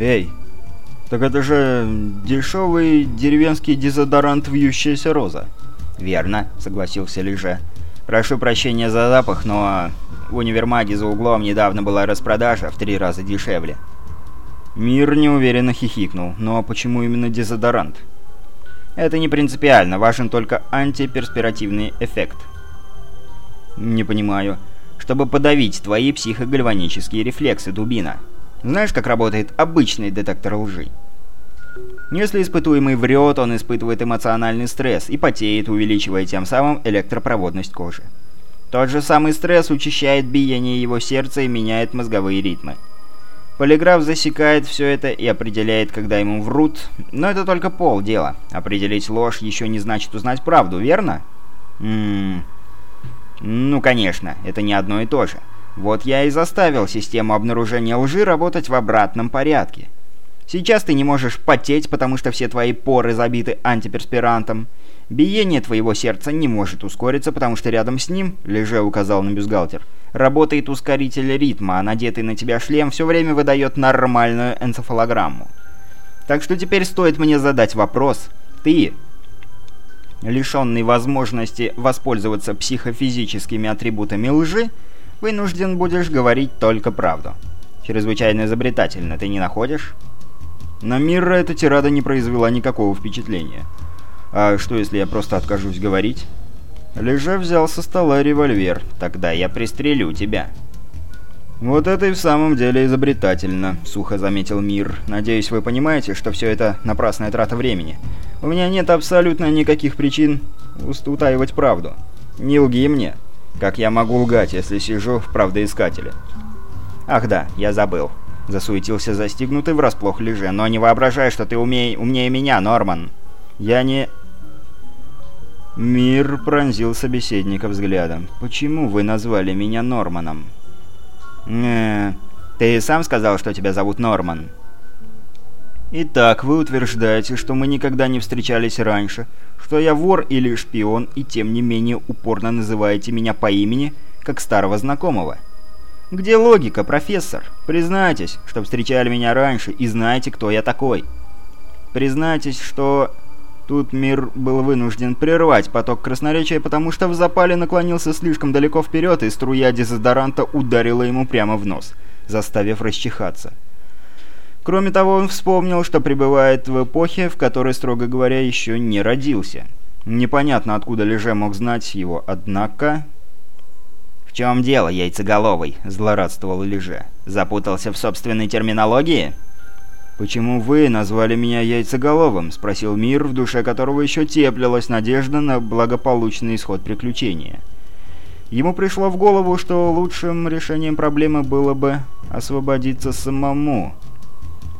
«Эй, так это же дешевый деревенский дезодорант «Вьющаяся роза». «Верно», — согласился Лиже. «Прошу прощения за запах, но в универмаге за углом недавно была распродажа в три раза дешевле». Мир неуверенно хихикнул. «Ну а почему именно дезодорант?» «Это не принципиально, важен только антиперспиративный эффект». «Не понимаю». «Чтобы подавить твои психогальванические рефлексы, дубина». Знаешь, как работает обычный детектор лжи? Если испытуемый врет, он испытывает эмоциональный стресс и потеет, увеличивая тем самым электропроводность кожи. Тот же самый стресс учащает биение его сердца и меняет мозговые ритмы. Полиграф засекает все это и определяет, когда ему врут, но это только полдела. Определить ложь еще не значит узнать правду, верно? Ммм... Ну, конечно, это не одно и то же. Вот я и заставил систему обнаружения лжи работать в обратном порядке. Сейчас ты не можешь потеть, потому что все твои поры забиты антиперспирантом. Биение твоего сердца не может ускориться, потому что рядом с ним, лежа указал на бюстгальтер, работает ускоритель ритма, а надетый на тебя шлем все время выдает нормальную энцефалограмму. Так что теперь стоит мне задать вопрос. Ты, лишенный возможности воспользоваться психофизическими атрибутами лжи, вынужден будешь говорить только правду. Чрезвычайно изобретательно, ты не находишь? На Мирра эта тирада не произвела никакого впечатления. А что, если я просто откажусь говорить? Лежа взял со стола револьвер. Тогда я пристрелю тебя. «Вот это и в самом деле изобретательно», — сухо заметил Мир. «Надеюсь, вы понимаете, что все это напрасная трата времени. У меня нет абсолютно никаких причин утаивать правду. Не лги мне. Как я могу лгать, если сижу в правдоискателе? Ах да, я забыл. Засуетился застигнутый врасплох леже. Но не воображай, что ты умей... умнее меня, Норман. Я не... Мир пронзил собеседника взглядом. «Почему вы назвали меня Норманом?» «Э, ты сам сказал, что тебя зовут Норман?» «Итак, вы утверждаете, что мы никогда не встречались раньше, что я вор или шпион, и тем не менее упорно называете меня по имени, как старого знакомого. Где логика, профессор? Признайтесь, что встречали меня раньше и знаете, кто я такой. Признайтесь, что... Тут мир был вынужден прервать поток красноречия, потому что в запале наклонился слишком далеко вперед, и струя дезодоранта ударила ему прямо в нос, заставив расчихаться. Кроме того, он вспомнил, что пребывает в эпохе, в которой, строго говоря, еще не родился. Непонятно, откуда Леже мог знать его, однако... «В чем дело, яйцеголовый?» – злорадствовал Леже. «Запутался в собственной терминологии?» «Почему вы назвали меня яйцеголовым?» – спросил Мир, в душе которого еще теплилась надежда на благополучный исход приключения. Ему пришло в голову, что лучшим решением проблемы было бы освободиться самому –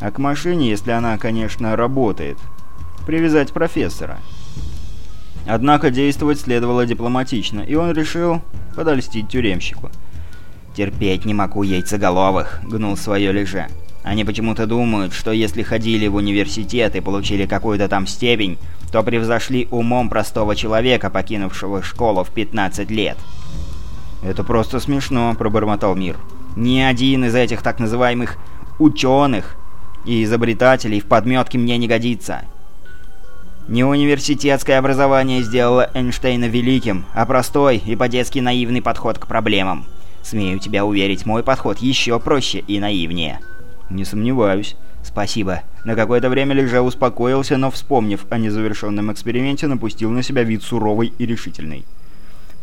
а к машине, если она, конечно, работает, привязать профессора. Однако действовать следовало дипломатично, и он решил подольстить тюремщику. «Терпеть не могу яйцеголовых», — гнул свое леже. «Они почему-то думают, что если ходили в университет и получили какую-то там степень, то превзошли умом простого человека, покинувшего школу в 15 лет». «Это просто смешно», — пробормотал Мир. «Ни один из этих так называемых «ученых» и изобретателей в подметке мне не годится. Не университетское образование сделало Эйнштейна великим, а простой и по-детски наивный подход к проблемам. Смею тебя уверить, мой подход еще проще и наивнее. Не сомневаюсь. Спасибо. На какое-то время Лежа успокоился, но, вспомнив о незавершенном эксперименте, напустил на себя вид суровый и решительный.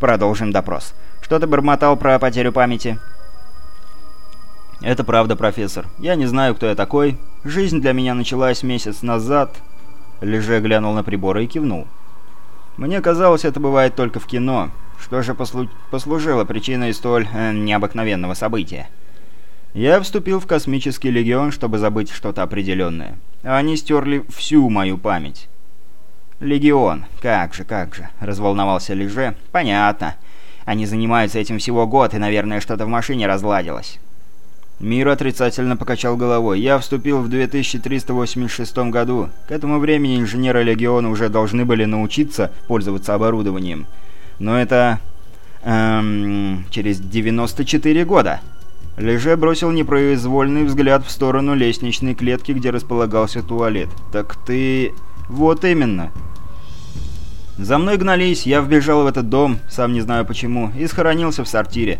Продолжим допрос. Что ты бормотал про потерю памяти? «Это правда, профессор. Я не знаю, кто я такой. Жизнь для меня началась месяц назад». Леже глянул на приборы и кивнул. «Мне казалось, это бывает только в кино. Что же послу... послужило причиной столь э, необыкновенного события?» Я вступил в космический легион, чтобы забыть что-то определенное. Они стерли всю мою память. «Легион. Как же, как же», — разволновался Леже. «Понятно. Они занимаются этим всего год, и, наверное, что-то в машине разладилось». Мир отрицательно покачал головой. «Я вступил в 2386 году. К этому времени инженеры Легиона уже должны были научиться пользоваться оборудованием. Но это... Эм, через 94 года. Леже бросил непроизвольный взгляд в сторону лестничной клетки, где располагался туалет. «Так ты...» «Вот именно!» За мной гнались, я вбежал в этот дом, сам не знаю почему, и схоронился в сортире.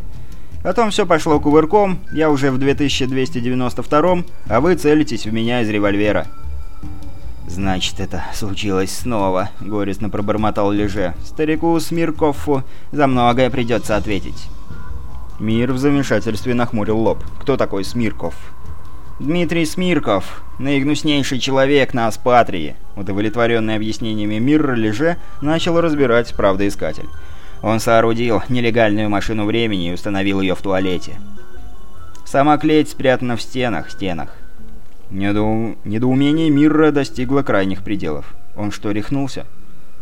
Потом все пошло кувырком, я уже в 2292 а вы целитесь в меня из револьвера. «Значит, это случилось снова», — горестно пробормотал Леже. «Старику Смиркову за многое придется ответить». Мир в замешательстве нахмурил лоб. «Кто такой Смирков?» «Дмитрий Смирков, наигнуснейший человек на Аспатрии», удовлетворенный объяснениями Мирра Леже начал разбирать правдоискатель. Он соорудил нелегальную машину времени и установил ее в туалете. Сама клеть спрятана в стенах, стенах. Недоу... Недоумение Мирра достигло крайних пределов. Он что, рехнулся?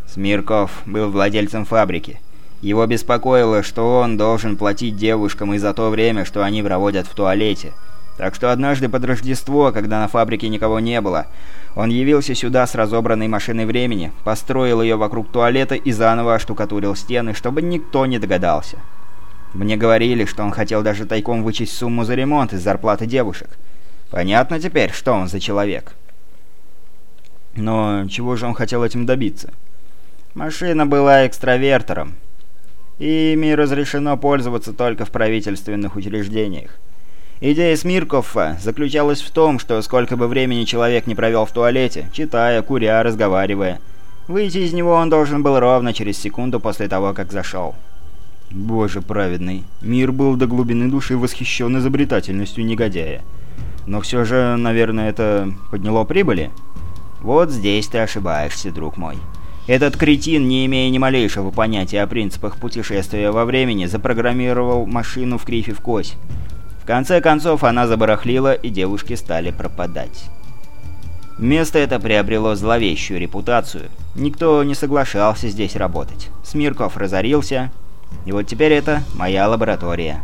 Смирков был владельцем фабрики. Его беспокоило, что он должен платить девушкам и за то время, что они проводят в туалете. Так что однажды под Рождество, когда на фабрике никого не было, он явился сюда с разобранной машиной времени, построил ее вокруг туалета и заново оштукатурил стены, чтобы никто не догадался. Мне говорили, что он хотел даже тайком вычесть сумму за ремонт из зарплаты девушек. Понятно теперь, что он за человек. Но чего же он хотел этим добиться? Машина была экстравертором. Ими разрешено пользоваться только в правительственных учреждениях. Идея Смиркова заключалась в том, что сколько бы времени человек не провел в туалете, читая, куря, разговаривая, выйти из него он должен был ровно через секунду после того, как зашел. Боже праведный, мир был до глубины души восхищен изобретательностью негодяя. Но все же, наверное, это подняло прибыли? Вот здесь ты ошибаешься, друг мой. Этот кретин, не имея ни малейшего понятия о принципах путешествия во времени, запрограммировал машину в крифе в кось. В конце концов, она забарахлила, и девушки стали пропадать. Место это приобрело зловещую репутацию. Никто не соглашался здесь работать. Смирков разорился, и вот теперь это моя лаборатория.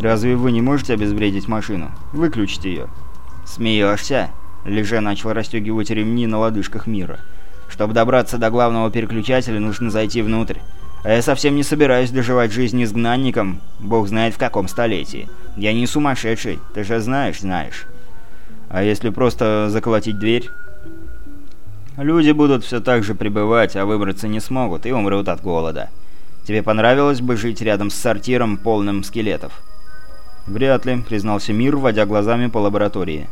«Разве вы не можете обезвредить машину? Выключите ее». «Смеешься?» Леже начал расстегивать ремни на лодыжках мира. «Чтобы добраться до главного переключателя, нужно зайти внутрь. А я совсем не собираюсь доживать жизнь изгнанником, бог знает в каком столетии. Я не сумасшедший, ты же знаешь, знаешь». «А если просто заколотить дверь?» «Люди будут все так же пребывать, а выбраться не смогут и умрут от голода. Тебе понравилось бы жить рядом с сортиром, полным скелетов?» «Вряд ли», — признался Мир, водя глазами по лаборатории.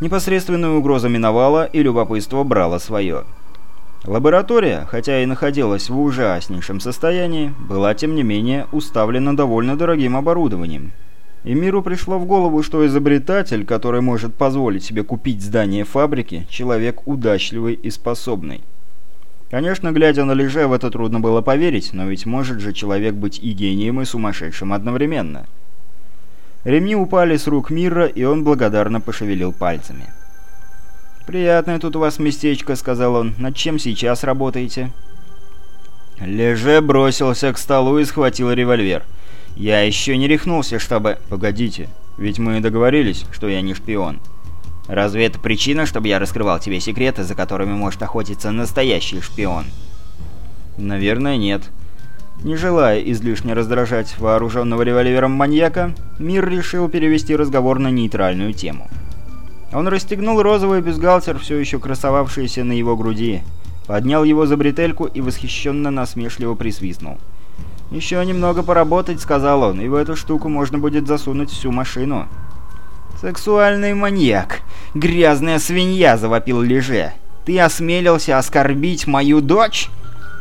Непосредственная угроза миновала, и любопытство брало свое. Лаборатория, хотя и находилась в ужаснейшем состоянии, была тем не менее уставлена довольно дорогим оборудованием. И Миру пришло в голову, что изобретатель, который может позволить себе купить здание фабрики, человек удачливый и способный. Конечно, глядя на Леже, это трудно было поверить, но ведь может же человек быть и гением, и сумасшедшим одновременно. Ремни упали с рук Мира, и он благодарно пошевелил пальцами. «Приятное тут у вас местечко», — сказал он. «Над чем сейчас работаете?» Леже бросился к столу и схватил револьвер. «Я еще не рехнулся, чтобы...» «Погодите, ведь мы договорились, что я не шпион». «Разве это причина, чтобы я раскрывал тебе секреты, за которыми может охотиться настоящий шпион?» «Наверное, нет». Не желая излишне раздражать вооруженного револьвером маньяка, Мир решил перевести разговор на нейтральную тему. Он расстегнул розовый бюстгальтер, все еще красовавшийся на его груди, поднял его за бретельку и восхищенно насмешливо присвистнул. «Еще немного поработать», — сказал он, — «и в эту штуку можно будет засунуть всю машину». «Сексуальный маньяк! Грязная свинья!» — завопил Леже. «Ты осмелился оскорбить мою дочь?»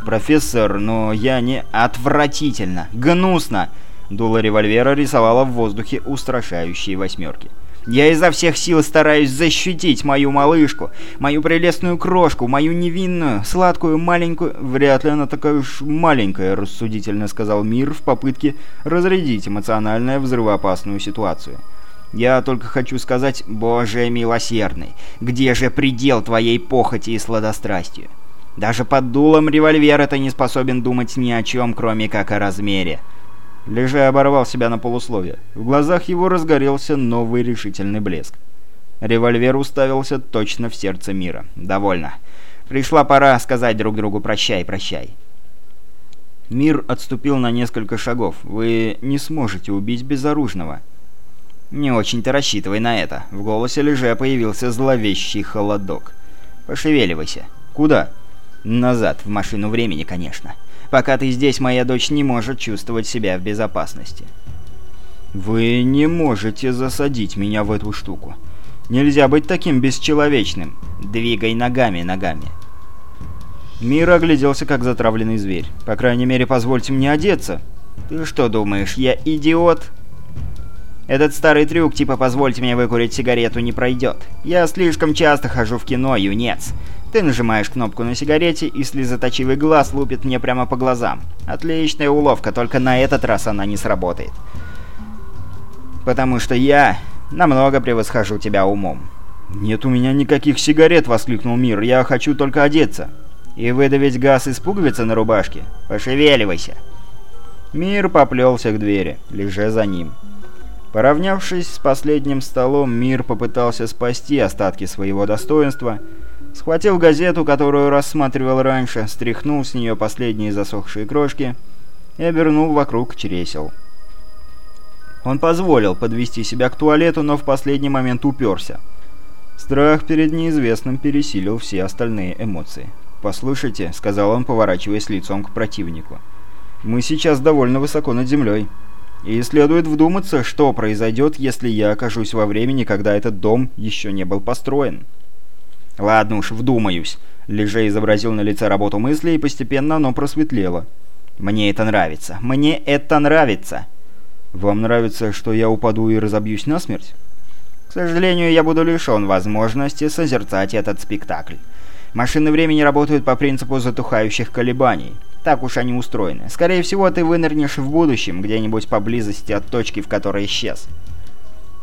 «Профессор, но я не...» «Отвратительно! Гнусно!» Дуло револьвера рисовало в воздухе устрашающие восьмерки. «Я изо всех сил стараюсь защитить мою малышку, мою прелестную крошку, мою невинную, сладкую, маленькую...» «Вряд ли она такая уж маленькая», — рассудительно сказал Мир в попытке разрядить эмоционально взрывоопасную ситуацию. «Я только хочу сказать, Боже милосердный, где же предел твоей похоти и сладострастию? Даже под дулом револьвера ты не способен думать ни о чем, кроме как о размере». Лежа оборвал себя на полусловие. В глазах его разгорелся новый решительный блеск. Револьвер уставился точно в сердце мира. «Довольно. Пришла пора сказать друг другу «прощай, прощай». Мир отступил на несколько шагов. Вы не сможете убить безоружного. Не очень-то рассчитывай на это. В голосе Леже появился зловещий холодок. Пошевеливайся. Куда? Назад, в машину времени, конечно. Пока ты здесь, моя дочь не может чувствовать себя в безопасности. Вы не можете засадить меня в эту штуку. Нельзя быть таким бесчеловечным. Двигай ногами, ногами. Мир огляделся, как затравленный зверь. По крайней мере, позвольте мне одеться. Ты что думаешь, я идиот? Этот старый трюк, типа «позвольте мне выкурить сигарету» не пройдет. Я слишком часто хожу в кино, юнец. Ты нажимаешь кнопку на сигарете, и слезоточивый глаз лупит мне прямо по глазам. Отличная уловка, только на этот раз она не сработает. Потому что я намного превосхожу тебя умом. «Нет у меня никаких сигарет!» — воскликнул Мир. «Я хочу только одеться!» «И выдавить газ из пуговицы на рубашке? Пошевеливайся!» Мир поплелся к двери, лежа за ним. Поравнявшись с последним столом, Мир попытался спасти остатки своего достоинства — Схватил газету, которую рассматривал раньше, стряхнул с нее последние засохшие крошки и обернул вокруг чресел. Он позволил подвести себя к туалету, но в последний момент уперся. Страх перед неизвестным пересилил все остальные эмоции. «Послушайте», — сказал он, поворачиваясь лицом к противнику, — «мы сейчас довольно высоко над землей. И следует вдуматься, что произойдет, если я окажусь во времени, когда этот дом еще не был построен». «Ладно уж, вдумаюсь». Леже изобразил на лице работу мысли, и постепенно оно просветлело. «Мне это нравится. Мне это нравится». «Вам нравится, что я упаду и разобьюсь насмерть?» «К сожалению, я буду лишен возможности созерцать этот спектакль. Машины времени работают по принципу затухающих колебаний. Так уж они устроены. Скорее всего, ты вынырнешь в будущем, где-нибудь поблизости от точки, в которой исчез».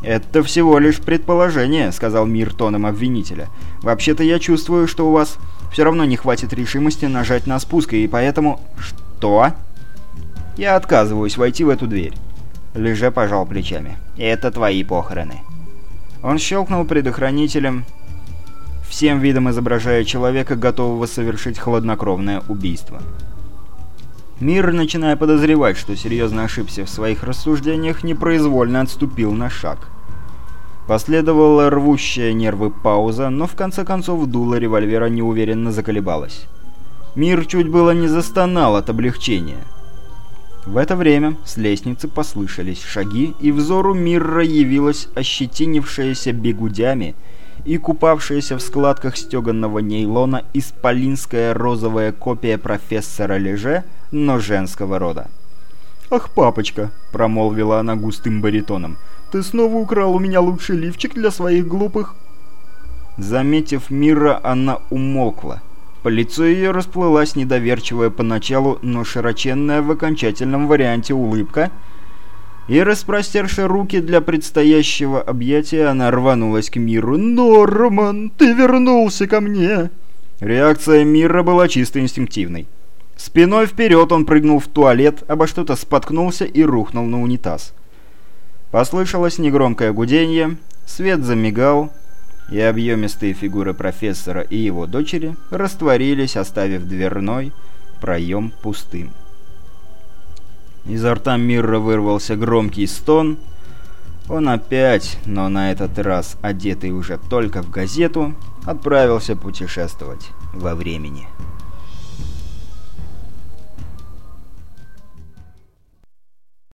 «Это всего лишь предположение», — сказал Мир тоном обвинителя. «Вообще-то я чувствую, что у вас все равно не хватит решимости нажать на спуск, и поэтому...» «Что?» «Я отказываюсь войти в эту дверь». Леже пожал плечами. «Это твои похороны». Он щелкнул предохранителем, всем видом изображая человека, готового совершить хладнокровное убийство. Мир, начиная подозревать, что серьезно ошибся в своих рассуждениях, непроизвольно отступил на шаг. Последовала рвущая нервы пауза, но в конце концов дуло револьвера неуверенно заколебалось. Мир чуть было не застонал от облегчения. В это время с лестницы послышались шаги, и взору Мирра явилась ощетинившаяся бегудями и купавшаяся в складках стеганного нейлона исполинская розовая копия профессора Леже, но женского рода. «Ах, папочка!» — промолвила она густым баритоном. «Ты снова украл у меня лучший лифчик для своих глупых...» Заметив Мира, она умолкла. По лицу ее расплылась недоверчивая поначалу, но широченная в окончательном варианте улыбка — и, распростерши руки для предстоящего объятия, она рванулась к миру. «Норман, ты вернулся ко мне!» Реакция мира была чисто инстинктивной. Спиной вперед он прыгнул в туалет, обо что-то споткнулся и рухнул на унитаз. Послышалось негромкое гудение, свет замигал, и объемистые фигуры профессора и его дочери растворились, оставив дверной проем пустым. Изо рта Мирра вырвался громкий стон. Он опять, но на этот раз одетый уже только в газету, отправился путешествовать во времени.